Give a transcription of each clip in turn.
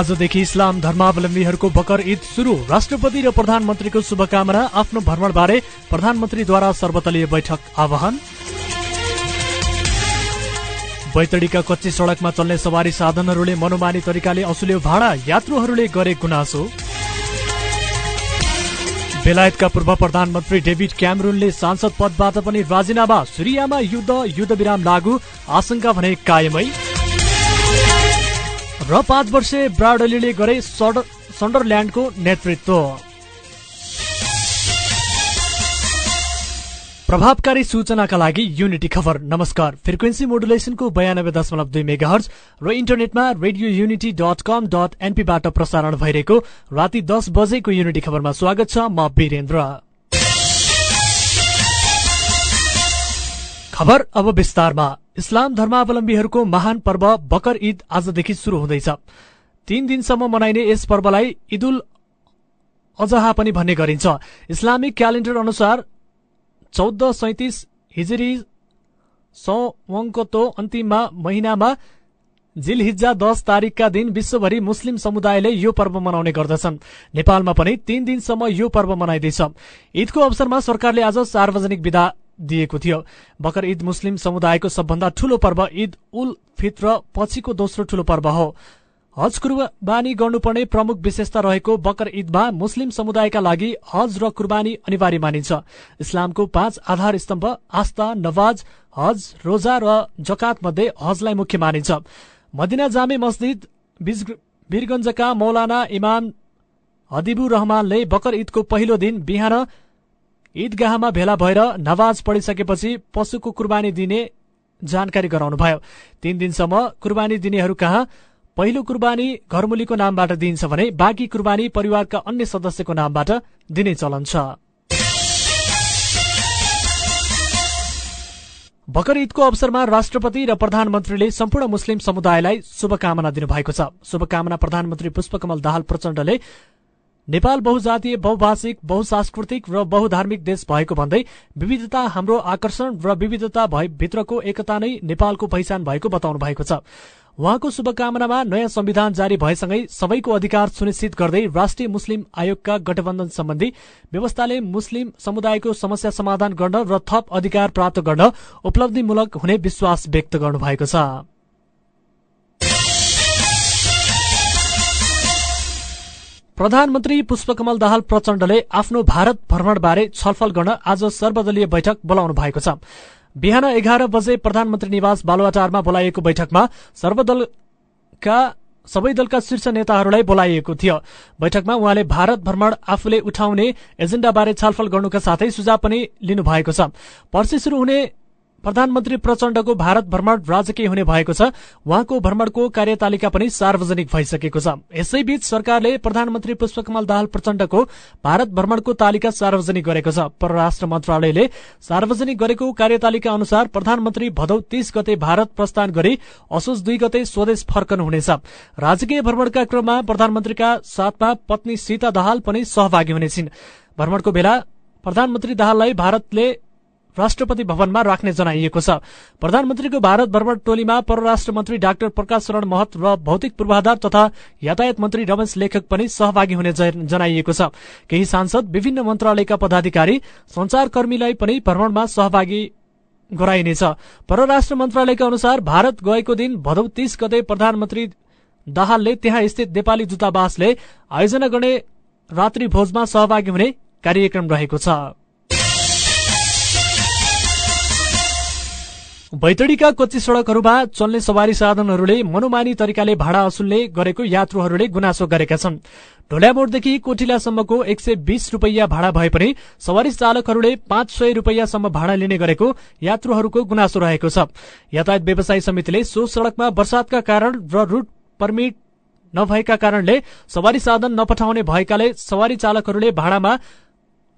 आजदेखि इस्लाम धर्मावलम्बीहरूको बकर ईद सुरु। राष्ट्रपति र प्रधानमन्त्रीको शुभकामना आफ्नो भ्रमणबारे प्रधानमन्त्रीद्वारा सर्वदलीय बैठक आह्वान बैतडीका कच्ची सड़कमा चल्ने सवारी साधनहरूले मनोमानी तरिकाले असुल्यो भाडा यात्रुहरूले गरे गुनासो। बेलायतका पूर्व प्रधानमन्त्री डेभिड क्यामरुनले सांसद पदबाट पनि राजीनामा सिरियामा युद्ध युद्धविराम लागू आशंका भने कायमै। र पाँच वर्षे ब्राडलीले गरे सन्डरल्याण्डको नेतृत्व। प्रभावकारी सूचनाका लागि युनिटी खबर। नमस्कार। फ्रिक्वेन्सी मोडुलेसनको बयानब्बे दशमलव दुई मेगा हर्ज र इन्टरनेटमा radio unity dot com dot एनपीबाट प्रसारण भइरहेको राति दस बजेको युनिटी खबरमा स्वागत छ म वीरेन्द्र। खबर अब विस्तारमा। इस्लाम धर्मावलम्बीहरूको महान पर्व बकर ईद आजदेखि शुरू हुँदैछ। तीन दिनसम्म मनाइने यस पर्वलाई ईदुल अजहा पनि भन्ने गरिन्छ। इस्लामिक क्यालेण्डर अनुसार चौध सैतिस हिजरी सौवङ्कतो अन्तिममा महिनामा जिलहिज्जा दस तारिकका दिन विश्वभरि मुस्लिम समुदायले यो पर्व मनाउने गर्दछन्। नेपालमा पनि तीन दिनसम्म यो पर्व मनाइँदैछ। ईदको अवसरमा सरकारले आज सार्वजनिक विदा दिएको थियो। बकर ईद मुस्लिम समुदायको सबभन्दा ठूलो पर्व ईद उल फित्र पछिको दोस्रो ठूलो पर्व हो। हज कुर्बानी गर्नुपर्ने प्रमुख विशेषता रहेको बकर ईदमा मुस्लिम समुदायका लागि हज र कुर्बानी अनिवार्य मानिन्छ। इस्लामको पाँच आधार स्तम्भ आस्था नवाज हज रोजा र जकात मध्ये हजलाई मुख्य मानिन्छ। मदिना जामे मस्जिद वीरगंजका मौलाना इमाम हदिबुर रहमानले बकर ईदको पहिलो दिन बिहान ईदगाहमा भेला भएर नवाज पढिसकेपछि पशुको कुर्बानी दिने जानकारी गराउनुभयो तीन दिनसम्म कुर्बानी दिनेहरू कहाँ? पहिलो कुर्बानी घरमुलीको नामबाट दिइन्छ भने बाँकी कुर्बानी परिवारका अन्य सदस्यको नामबाट दिने चलन छ। बकर ईदको अवसरमा राष्ट्रपति र प्रधानमन्त्रीले सम्पूर्ण मुस्लिम समुदायलाई शुभकामना दिनुभएको छ। शुभकामना प्रधानमन्त्री पुष्पकमल दाहाल प्रचण्डले नेपाल बहुजातीय बहुभाषिक बहुसांस्कृतिक र बहुधार्मिक देश भएको भन्दै विविधता हाम्रो आकर्षण र विविधता भित्रको एकता नै नेपालको पहिचान भएको बताउनु भएको छ। उहाँको शुभकामनामा नयाँ संविधान जारी भएसँगै सबैको अधिकार सुनिश्चित गर्दै राष्ट्रिय मुस्लिम आयोगका गठबन्धन सम्बन्धी व्यवस्थाले मुस्लिम समुदायको समस्या समाधान गर्न र थप अधिकार प्राप्त गर्न उपलब्धिमूलक हुने विश्वास व्यक्त गर्नुभएको छ। प्रधानमन्त्री पुष्पकमल दाहाल प्रचण्डले आफ्नो भारत भ्रमणबारे छलफल गर्न आज सर्वदलीय बैठक बोलाउनु भएको छ। बिहान एघार बजे प्रधानमन्त्री निवास बालुवाटारमा बोलाइएको बैठकमा सर्वदलका सबै दलका शीर्ष नेताहरूलाई बोलाइएको थियो। बैठकमा उहाँले भारत भ्रमण आफूले उठाउने एजेण्डाबारे छलफल गर्नुका साथै सुझाव पनि लिनुभएको छ। पर्सि शुरू हुने प्रधानमन्त्री प्रचण्डको भारत भ्रमण राजकीय हुने भएको छ। उहाँको भ्रमणको कार्यतालिका पनि सार्वजनिक भइसकेको छ। यसैबीच सरकारले प्रधानमन्त्री पुष्पकमल दाहाल प्रचण्डको भारत भ्रमणको तालिका सार्वजनिक गरेको छ। परराष्ट्र मन्त्रालयले सार्वजनिक गरेको कार्यतालिका अनुसार प्रधानमन्त्री भदौ तीस गते भारत प्रस्थान गरी असोज दुई गते स्वदेश फर्कनुहुनेछ राजकीय भ्रमणका क्रममा प्रधानमन्त्रीका साथमा पत्नी सीता दाहाल पनि सहभागी हुनेछिन्। भ्रमणको बेला प्रधानमन्त्री दाहाललाई भारतले राष्ट्रपति भवनमा राख्ने जनाइएको छ। प्रधानमन्त्रीको भारत भ्रमण टोलीमा परराष्ट्र मन्त्री डाक्टर प्रकाश शरण महत र भौतिक पूर्वाधार तथा यातायात मन्त्री रमेश लेखक पनि सहभागी हुने जनाइएको छ। केही सांसद विभिन्न मन्त्रालयका पदाधिकारी संचारकर्मीलाई पनि भ्रमणमा सहभागी गराइनेछ। परराष्ट्र मन्त्रालयका अनुसार भारत गएको दिन भदौ तीस गते प्रधानमन्त्री दाहालले त्यहाँ स्थित नेपाली दूतावासले आयोजना गर्ने रात्रि भोजमा सहभागी हुने कार्यक्रम रहेको छ। बैतडीका कच्ची सड़कहरूमा चल्ने सवारी साधनहरूले मनोमानी तरिकाले भाडा असुल्ने गरेको यात्रुहरूले गुनासो गरेका छन्। ढोल्यामोडदेखि कोठिलासम्मको एक सय बीस रूपियाँ भाडा भए पनि सवारी चालकहरूले पाँच सय रूपियाँसम्म भाडा लिने गरेको यात्रुहरूको गुनासो रहेको छ। यातायात व्यवसायी समितिले सो सड़कमा वर्षातका कारण र रूट पर्मिट नभएका कारणले सवारी साधन नपठाउने भएकाले सवारी चालकहरूले भाडामा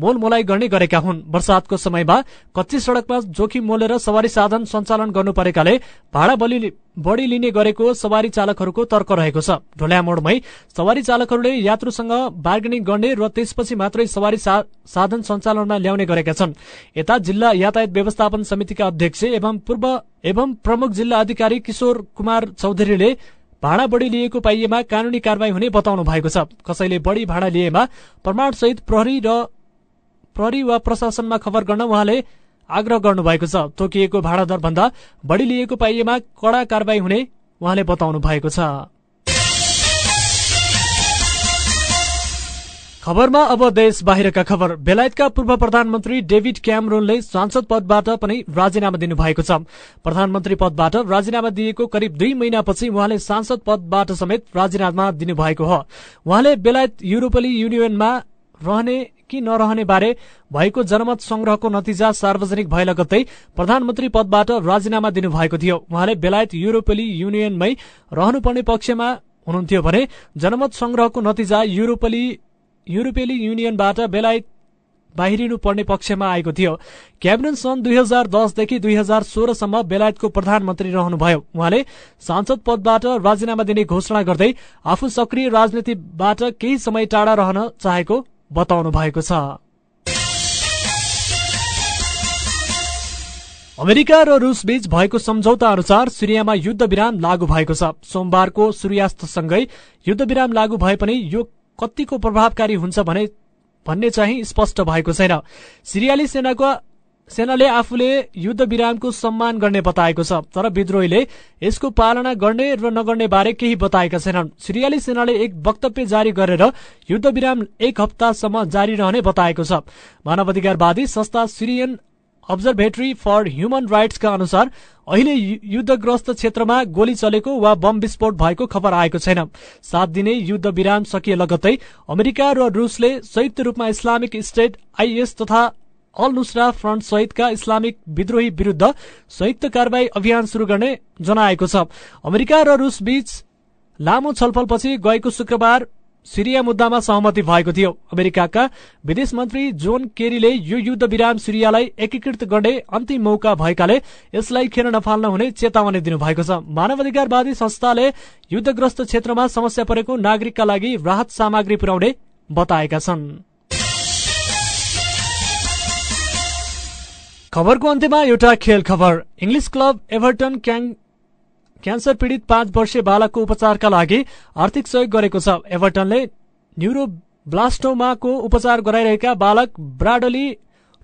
मोलमोलाई गर्ने गरेका हुन्। वर्षातको समयमा कच्ची सड़कमा जोखिम मोलेर सवारी साधन सञ्चालन गर्नु परेकाले भाडा बढ़ी लिने गरेको सवारी चालकहरूको तर्क रहेको छ। ढोल्या मोडमै सवारी चालकहरूले यात्रुसँग बार्गेनिङ गर्ने र त्यसपछि मात्रै सवारी साधन सञ्चालनमा ल्याउने गरेका छन्। यता जिल्ला यातायात व्यवस्थापन समितिका अध्यक्ष एवं पूर्व एवं प्रमुख जिल्ला अधिकारी किशोर कुमार चौधरीले भाडा बढी लिएको पाइएमा कानूनी कारवाही हुने बताउनु भएको छ। कसैले बढी भाडा लिएमा प्रमाणसहित प्रहरी र प्रहरी वा प्रशासनमा खबर गर्न उहाँले आग्रह गर्नुभएको छ। तोकिएको भाडा दर भन्दा बढ़ी लिएको पाइएमा कड़ा कारवाही हुने उहाँले बताउनु भएको छ। खबरमा अब देश बाहिरका खबर। बेलायतका पूर्व प्रधानमन्त्री डेभिड क्यामरोनले सांसद पदबाट पनि राजीनामा दिनुभएको छ। प्रधानमन्त्री पदबाट राजीनामा दिएको करिब दुई महिनापछि उहाँले सांसद पदबाट समेत राजीनामा दिनुभएको हो। उहाँले बेलायत युरोपेली युनियनमा रहने कि नरहने बारे भएको जनमत संग्रहको नतिजा सार्वजनिक भए लगत्तै प्रधानमन्त्री पदबाट राजीनामा दिनुभएको थियो। उहाँले बेलायत युरोपेली युनियनमै रहनुपर्ने पक्षमा हुनुहुन्थ्यो भने जनमत संग्रहको नतिजा युरोपेली युरोपेली युनियनबाट बेलायत बाहिरिनु पर्ने पक्षमा आएको थियो। क्याबिनेट सन् दुई हजार दसदेखि दुई हजार सोह्रसम्म बेलायतको प्रधानमन्त्री रहनुभयो। उहाँले सांसद पदबाट राजीनामा दिने घोषणा गर्दै आफू सक्रिय राजनीतिबाट केही समय टाढा रहन चाहेको बताउनु भएको छ। अमेरिका र रूस बीच भएको सम्झौता अनुसार सिरियामा युद्ध विराम लागू भएको छ। सोमबारको सूर्यास्तसँगै युद्ध विराम लागू भए पनि यो कतिको प्रभावकारी हुन्छ भने भन्ने चाहिँ स्पष्ट भएको छैन। सिरियाली सेनाको सेनाले आफूले युद्ध विरामको सम्मान गर्ने बताएको छ तर विद्रोहीले यसको पालना गर्ने र नगर्ने बारे केही बताएका छैनन्। सिरियाली सेनाले एक वक्तव्य जारी गरेर युद्ध विराम एक हप्तासम्म जारी रहने बताएको छ। मानवाधिकारवादी संस्था सिरियन अब्जर्भेटरी फर ह्युमन राइट्सका अनुसार अहिले युद्धग्रस्त क्षेत्रमा गोली चलेको वा बम विस्फोट भएको खबर आएको छैन। सात दिने युद्ध विराम सकिए लगत्तै अमेरिका र रूसले संयुक्त रूपमा इस्लामिक स्टेट आइएस तथा अल नुसरा फ्रन्ट सहितका इस्लामिक विद्रोही विरूद्ध संयुक्त कार्यवाही अभियान शुरू गर्ने जनाएको छ। अमेरिका र रूस बीच लामो छलफलपछि गएको शुक्रबार सिरिया मुद्दामा सहमति भएको थियो। अमेरिकाका विदेश मन्त्री जोन केरीले यो युद्ध विराम सिरियालाई एकीकृत गर्ने अन्तिम मौका भएकाले यसलाई खेर नफाल्न हुने चेतावनी दिनुभएको छ। मानवाधिकारवादी संस्थाले युद्धग्रस्त क्षेत्रमा समस्या परेको नागरिकका लागि राहत सामग्री पुर्याउने बताएका छन्। खबरको अन्त्यमा एउटा खेल खबर। इङ्ग्लिस क्लब एभर्टन क्यान्सर पीड़ित पाँच वर्षीय बालकको उपचारका लागि आर्थिक सहयोग गरेको छ। एभर्टनले न्युरोब्लास्टोमाको उपचार गराइरहेका बालक ब्राडली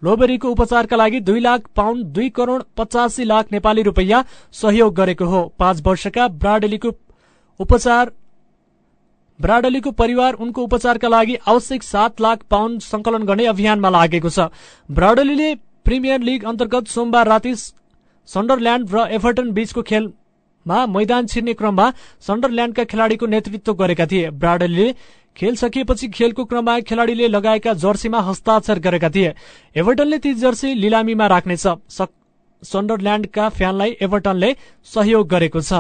लोबेरीको उपचारका लागि दुई लाख पाउण्ड दुई करोड़ पचासी लाख नेपाली रूपियाँ सहयोग गरेको हो। पाँच वर्षका ब्राडलीको उपचार ब्राडलीको परिवार उनको उपचारका लागि आवश्यक सात लाख पाउण्ड संकलन गर्ने अभियानमा लागेको छ। ब्राडलीले प्रिमियर लिग अन्तर्गत सोमबार राति सन्डरल्याण्ड र एभर्टन बीचको खेलमा मैदान छिर्ने क्रममा सन्डरल्याण्डका खेलाड़ीको नेतृत्व गरेका थिए। ब्राडलीले खेल सकिएपछि खेलको क्रममा खेलाड़ीले लगाएका जर्सीमा हस्ताक्षर गरेका थिए। एभर्टनले ती जर्सी लिलामीमा राख्नेछ। सन्डरल्याण्डका फ्यानलाई एभर्टनले सहयोग गरेको छ।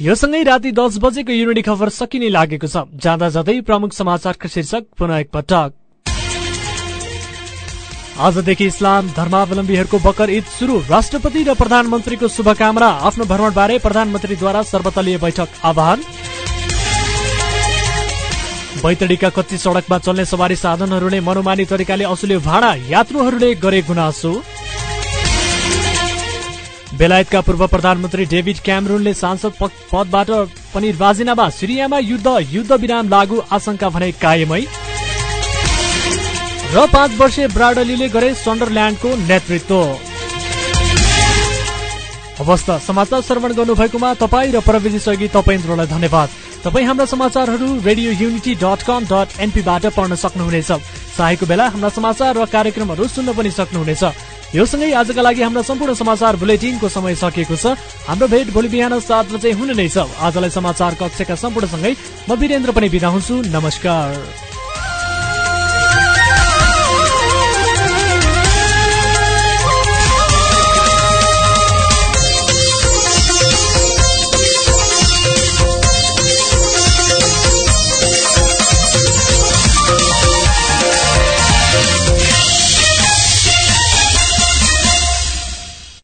यो सँगै राति दस बजेको युनिटी खबर सकिने लागेको छ। जाँदा जाँदै प्रमुख समाचारका शीर्षक पुनः एकपटक आजदेखि इस्लाम धर्मावलम्बीहरूको बकर ईद शुरू राष्ट्रपति र प्रधानमन्त्रीको शुभकामना। आफ्नो भ्रमणबारे प्रधानमन्त्रीद्वारा सर्वदलीय बैठक। आह्वान बैतडीका कच्ची सड़कमा चल्ने सवारी साधनहरूले मनोमानी तरिकाले असुल्यो भाडा यात्रुहरूले गरे गुनासो। बेलायतका पूर्व प्रधानमन्त्री डेभिड क्यामरूनले सांसद पदबाट पनि राजीनामा सिरियामा युद्ध युद्ध विराम लागू आशंका भने कायमै। र पाँच वर्षीय ब्राडलीले गरे सन्डरल्याण्डको नेतृत्व। अवस्था समाचार श्रवण गर्नुभएकोमा तपाईँ र प्रविधि सहयोगी तपाईँन्द्रलाई धन्यवाद। तपाईँ हाम्रा समाचारहरू radio unity dot com dot एनपीबाट पढ्न सक्नुहुनेछ। चाहेको बेला हाम्रा समाचार र कार्यक्रमहरू सुन्न पनि सक्नुहुनेछ। यो सँगै आजका लागि हाम्रा सम्पूर्ण समाचार बुलेटिनको समय सकिएको छ। हाम्रो भेट भोलि बिहान सात बजे हुने नै छ। आजलाई समाचार कक्षका सम्पूर्णसँगै म वीरेन्द्र पनि बिदा हुन्छु। नमस्कार।